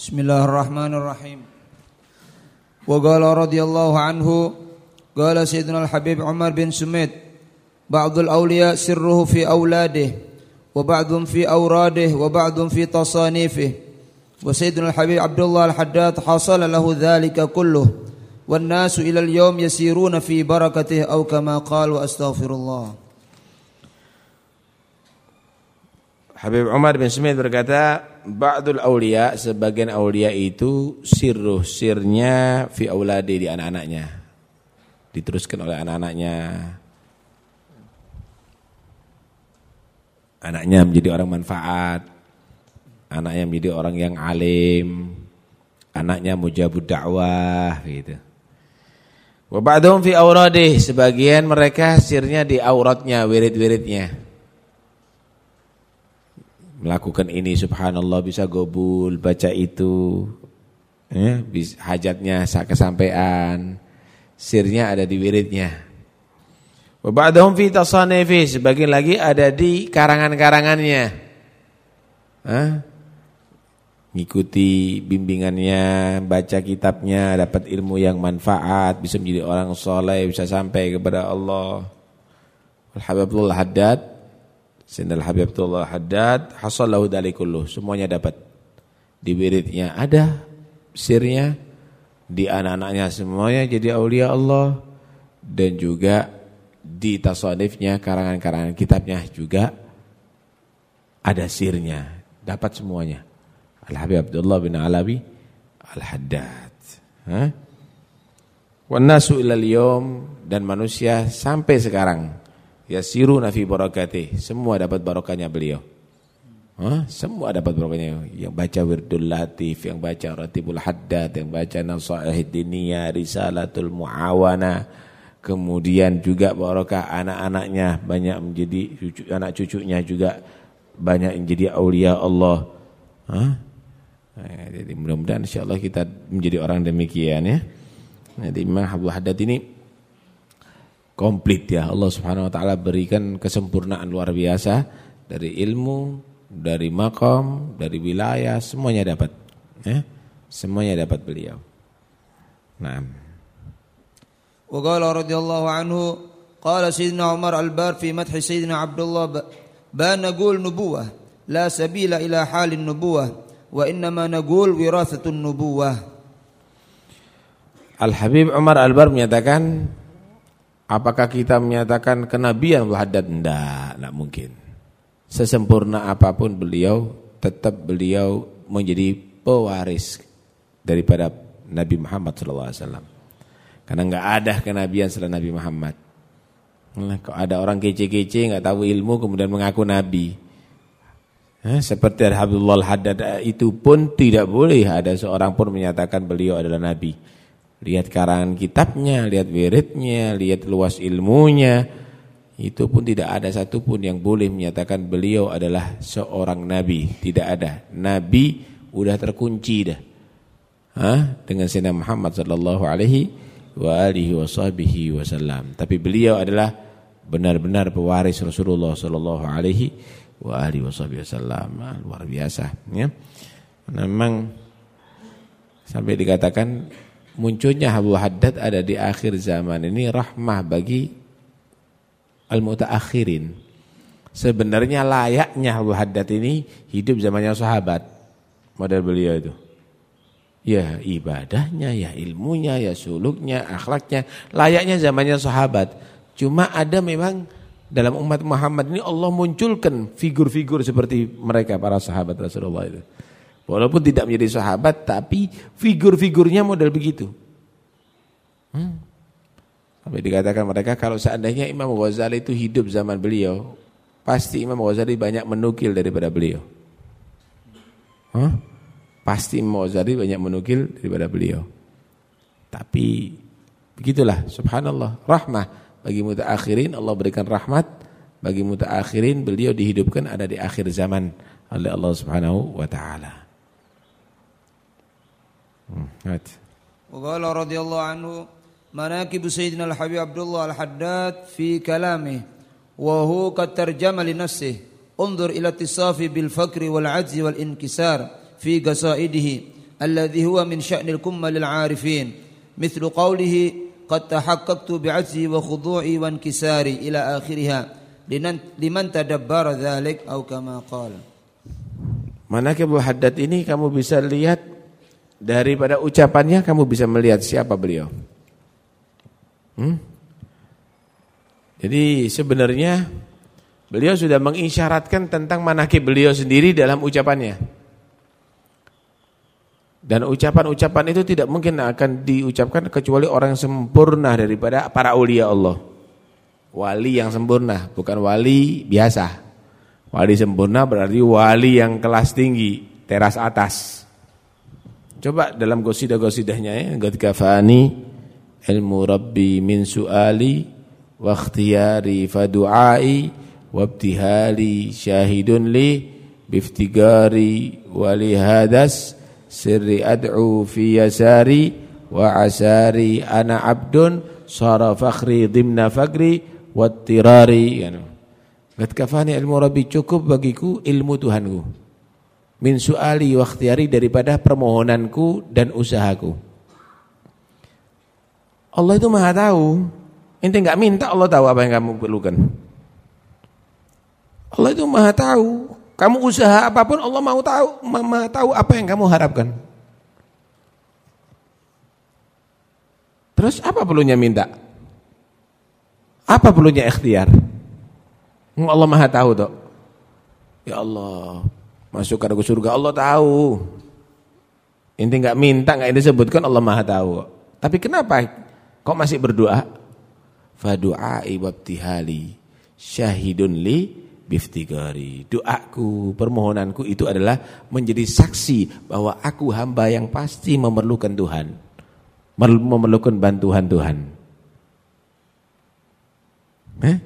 بسم الله الرحمن الرحيم وقال رضي الله عنه قال سيدنا الحبيب عمر بن سميد بعض الأولياء سره في أولاده وبعض في أوراده وبعض في تصانيفه وسيدنا الحبيب عبد الله الحداد حصل له ذلك كله والناس إلى اليوم يسيرون في بركته أو كما قال وأستغفر الله Habib Umar bin Smith berkata, Ba'dul awliya, sebagian awliya itu sirruh, sirnya fi auladi di anak-anaknya. Diteruskan oleh anak-anaknya. Anaknya menjadi orang manfaat. Anaknya menjadi orang yang alim. Anaknya mujabud dakwah gitu. Wa ba'dhum fi auradih, sebagian mereka sirnya di auratnya, wirid-wiridnya melakukan ini subhanallah bisa gobul baca itu. Ya, hajatnya kesampaian sirnya ada di wiridnya. Wa ba'dahum fi tasanifi sebagian lagi ada di karangan-karangannya. Ngikuti bimbingannya baca kitabnya dapat ilmu yang manfaat bisa menjadi orang soleh bisa sampai kepada Allah. Alhamdulillah Haddad Sayyidina Habib Abdullah Haddad hasallahu dalikulluh. Semuanya dapat. Di wiridnya ada sirnya di anak-anaknya semuanya jadi aulia Allah. Dan juga di tasanifnya karangan-karangan kitabnya juga ada sirnya. Dapat semuanya. Al Habib Abdullah bin Alawi Al Haddad ha nasu ilal dan manusia sampai sekarang yasiruna fi barakatih. Semua dapat barokahnya beliau. Hah? Semua dapat barokahnya. Yang baca Wirdul Latif, yang baca Ratibul Haddad, yang baca Nasaihid Diniyah, Risalatul Muawana. Kemudian juga barokah anak-anaknya banyak menjadi cucu, anak cucunya juga banyak menjadi aulia Allah. Hah? Nah, jadi mudah-mudahan insyaallah kita menjadi orang demikian ya. Jadi Imam Abdul Haddad ini komplit ya Allah Subhanahu wa taala berikan kesempurnaan luar biasa dari ilmu, dari makam, dari wilayah semuanya dapat ya. Semuanya dapat beliau. Naam. Wa qala radhiyallahu anhu qala sayyidina Umar al-Bar fi madh sayyidina Abdullah ba naqul nubuwah la sabila ila halin nubuwah wa innama naqul wirathatun nubuwah. Al-Habib Umar Al-Bar menyatakan Apakah kita menyatakan kenabian Haddad? Tidak, tidak mungkin. Sesempurna apa pun beliau, tetap beliau menjadi pewaris daripada Nabi Muhammad SAW. Karena enggak ada kenabian setelah Nabi Muhammad. Nah, kok ada orang kece-kece enggak tahu ilmu kemudian mengaku nabi. Nah, seperti Habibullah Haddad itu pun tidak boleh ada seorang pun menyatakan beliau adalah nabi. Lihat karangan kitabnya, lihat wiridnya, lihat luas ilmunya. Itu pun tidak ada satupun yang boleh menyatakan beliau adalah seorang nabi. Tidak ada. Nabi udah terkunci dah. Hah? Dengan Sayyidina Muhammad sallallahu alaihi wa alihi washabihi wasallam. Tapi beliau adalah benar-benar pewaris Rasulullah sallallahu alaihi wa alihi washabihi wasallam. Ah, luar biasa, ya. Memang sampai dikatakan munculnya Abu Haddad ada di akhir zaman ini rahmah bagi al-mutaakhirin. Sebenarnya layaknya Abu Haddad ini hidup zamannya sahabat. Model beliau itu. Ya ibadahnya, ya ilmunya, ya suluknya, akhlaknya. Layaknya zamannya sahabat. Cuma ada memang dalam umat Muhammad ini Allah munculkan figur-figur seperti mereka para sahabat Rasulullah itu. Walaupun tidak menjadi sahabat, tapi figur-figurnya model begitu. Hmm. Sampai dikatakan mereka kalau seandainya Imam Ghazali itu hidup zaman beliau, pasti Imam Ghazali banyak menukil daripada beliau. Huh? Pasti Imam Ghazali banyak menukil daripada beliau. Tapi begitulah, subhanallah, rahmah bagi mutaakhirin Allah berikan rahmat bagi mutaakhirin beliau dihidupkan ada di akhir zaman oleh Allah Subhanahu wa taala. هات. وقال رضي الله عنه مناكب سيدنا الحبيب عبد الله الحداد في كلامه وهو قد ترجم لنفسه انظر إلى اتصافه بالفقر والعجز والانكسار في قصائده الذي هو من شأن الكمل العارفين مثل قوله قد تحققت بعجزي وخضوعي وانكساري إلى آخرها لمن تدبر ذلك أو كما قال. Manakibul Haddad ini kamu bisa lihat daripada ucapannya kamu bisa melihat siapa beliau. Hmm? Jadi sebenarnya beliau sudah mengisyaratkan tentang manakib beliau sendiri dalam ucapannya. Dan ucapan-ucapan itu tidak mungkin akan diucapkan kecuali orang yang sempurna daripada para ulia Allah. Wali yang sempurna, bukan wali biasa. Wali sempurna berarti wali yang kelas tinggi, teras atas. Coba dalam gosidah-gosidahnya ya, qad kafani ilmu rabbi min su'ali wa ikhtiyari fa du'ai wa ibtihali syahidun li biftigari wa li hadas sirri ad'u fi yasari wa asari ana abdun sara fakhri dimna fagri wattirari yani Qad kafani ilmu Rabbi cukup bagiku ilmu Tuhanku. Min su'ali wa ikhtiyari daripada permohonanku dan usahaku. Allah itu Maha tahu. Ente enggak minta Allah tahu apa yang kamu perlukan. Allah itu Maha tahu. Kamu usaha apa pun Allah mau tahu, Maha tahu apa yang kamu harapkan. Terus apa perlunya minta? Apa perlunya ikhtiar? Allah Maha tahu toh. Ya Allah, masukkan ke surga Allah tahu. Inti enggak minta enggak disebutkan Allah Maha tahu. Tapi kenapa kok masih berdoa? Fa du'ai wabtihali syahidun li biftigari. Doaku, permohonanku itu adalah menjadi saksi bahwa aku hamba yang pasti memerlukan Tuhan. Memerlukan bantuan Tuhan. Eh?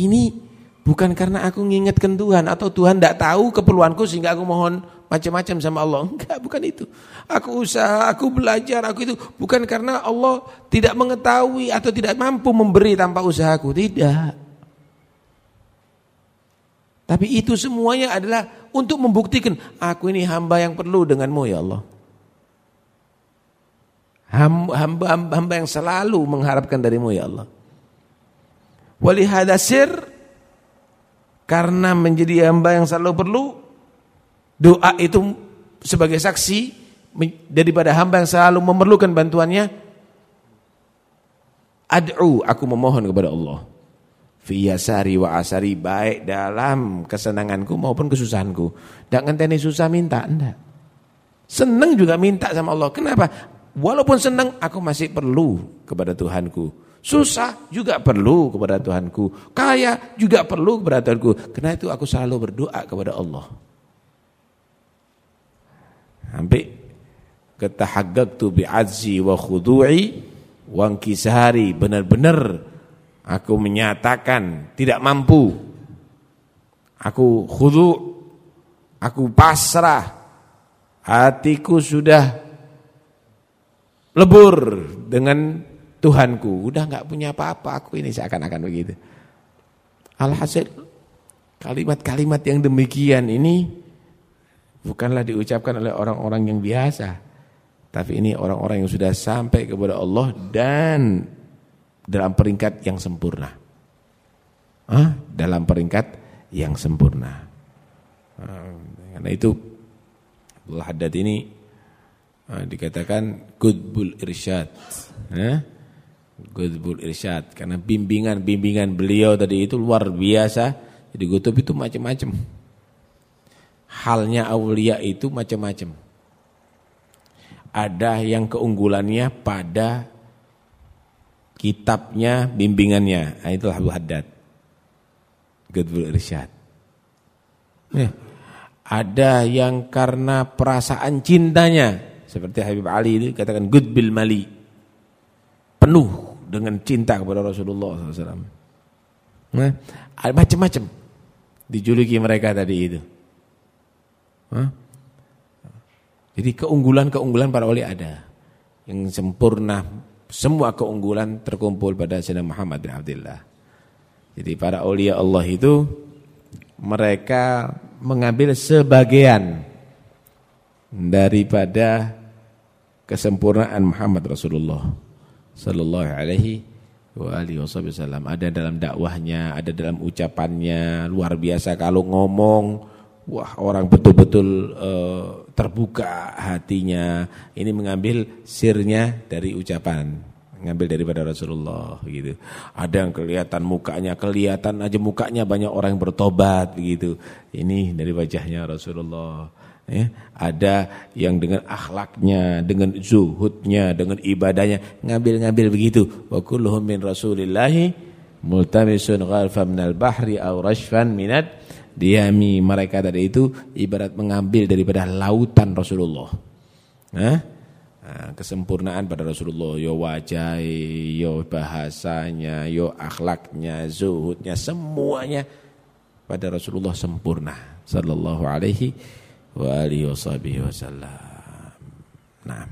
Ini Bukan karena aku ngingetkan Tuhan atau Tuhan tidak tahu keperluanku sehingga aku mohon macam-macam sama Allah. Enggak, bukan itu. Aku usaha, aku belajar, aku itu bukan karena Allah tidak mengetahui atau tidak mampu memberi tanpa usahaku, tidak. Tapi itu semuanya adalah untuk membuktikan aku ini hamba yang perlu denganmu ya Allah. Hamba, hamba, hamba yang selalu mengharapkan darimu ya Allah. Walihadasir karena menjadi hamba yang selalu perlu doa itu sebagai saksi daripada hamba yang selalu memerlukan bantuannya ad'u aku memohon kepada Allah. Fi yasari wa asari baik dalam kesenanganku maupun kesusahanku. Tidak ngenteni susah minta. Enggak senang juga minta sama Allah. Kenapa? Walaupun senang aku masih perlu kepada Tuhanku Susah juga perlu kepada Tuhanku. Kaya juga perlu kepada Tuhanku. Karena itu aku selalu berdoa kepada Allah. Sampai ketahaggaqtu bi'azzi wa khudu'i wa kisari benar-benar aku menyatakan tidak mampu. Aku khudu' aku pasrah. Hatiku sudah lebur dengan Tuhanku, udah nggak punya apa-apa aku ini seakan-akan begitu. Alhasil kalimat-kalimat yang demikian ini bukanlah diucapkan oleh orang-orang yang biasa, tapi ini orang-orang yang sudah sampai kepada Allah dan dalam peringkat yang sempurna. Hah? Dalam peringkat yang sempurna. Karena itu Haddad ini dikatakan Qutbul Irsyad. Ya? Gutbul Irsyad karena bimbingan-bimbingan beliau tadi itu luar biasa. Jadi Gutub itu macam-macam. Halnya aulia itu macam-macam. Ada yang keunggulannya pada kitabnya, bimbingannya. Nah, itulah Abu Haddad. Gutbul Irsyad. Ya. Ada yang karena perasaan cintanya. Seperti Habib Ali itu katakan Gutbil Mali. Penuh dengan cinta kepada Rasulullah SAW. Nah, macam-macam dijuluki mereka tadi itu. Hah? Jadi keunggulan-keunggulan para wali ada. Yang sempurna, semua keunggulan terkumpul pada Sayyidina Muhammad bin Abdullah. Jadi para awliya Allah itu mereka mengambil sebagian daripada kesempurnaan Muhammad Rasulullah sallallahu alaihi wa alihi wasallam. Ada dalam dakwahnya, ada dalam ucapannya, luar biasa kalau ngomong wah orang betul-betul uh, terbuka hatinya. Ini mengambil sirnya dari ucapan ngambil daripada Rasulullah gitu. Ada yang kelihatan mukanya, kelihatan aja mukanya banyak orang yang bertobat begitu. Ini dari wajahnya Rasulullah. Ya, ada yang dengan akhlaknya, dengan zuhudnya, dengan ibadahnya ngambil-ngambil begitu. Wa kulluhum min Rasulillahi multamisun ghalfa minal bahri aw rashfan minad diami. Mereka tadi itu ibarat mengambil daripada lautan Rasulullah. Nah, kesempurnaan pada Rasulullah yo wajah, yo bahasanya, yo akhlaknya, zuhudnya, semuanya pada Rasulullah sempurna sallallahu alaihi wa alihi wasallam. Nah.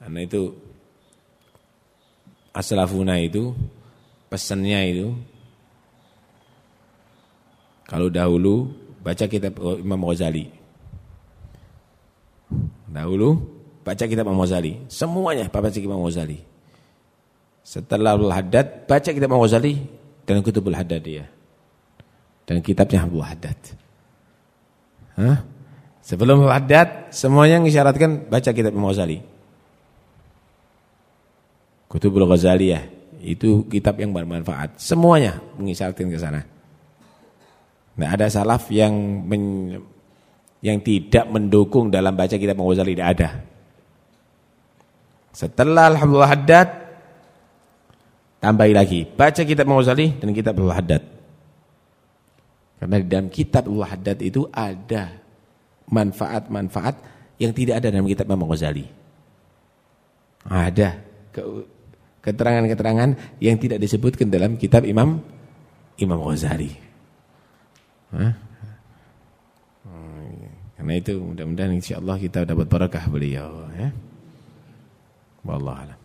Karena itu aslafuna itu pesannya itu kalau dahulu baca kitab Imam Ghazali Dahulu baca kitab Imam Ghazali, semuanya baca kitab Imam Ghazali. Setelah Al-Haddad baca kitab Imam Ghazali dan Kutubul dia. Dan kitabnya Abu Haddad. Hah? Sebelum Al-Haddad semuanya mengisyaratkan baca kitab Imam Ghazali. Kutubul Ghazali ya, itu kitab yang bermanfaat. Semuanya mengisyaratkan ke sana. Nah, ada salaf yang men yang tidak mendukung dalam baca kitab Imam Ghazali tidak ada. Setelah Alhamdulillah Haddad tambahi lagi baca kitab Imam Ghazali dan kitab Al Haddad. Karena di dalam kitab Al Haddad itu ada manfaat-manfaat yang tidak ada dalam kitab Imam Ghazali. Ada keterangan-keterangan yang tidak disebutkan dalam kitab Imam Imam Ghazali. Hah? Karena itu mudah-mudahan insya Allah kita dapat barakah beliau ya. Wallahu a'lam.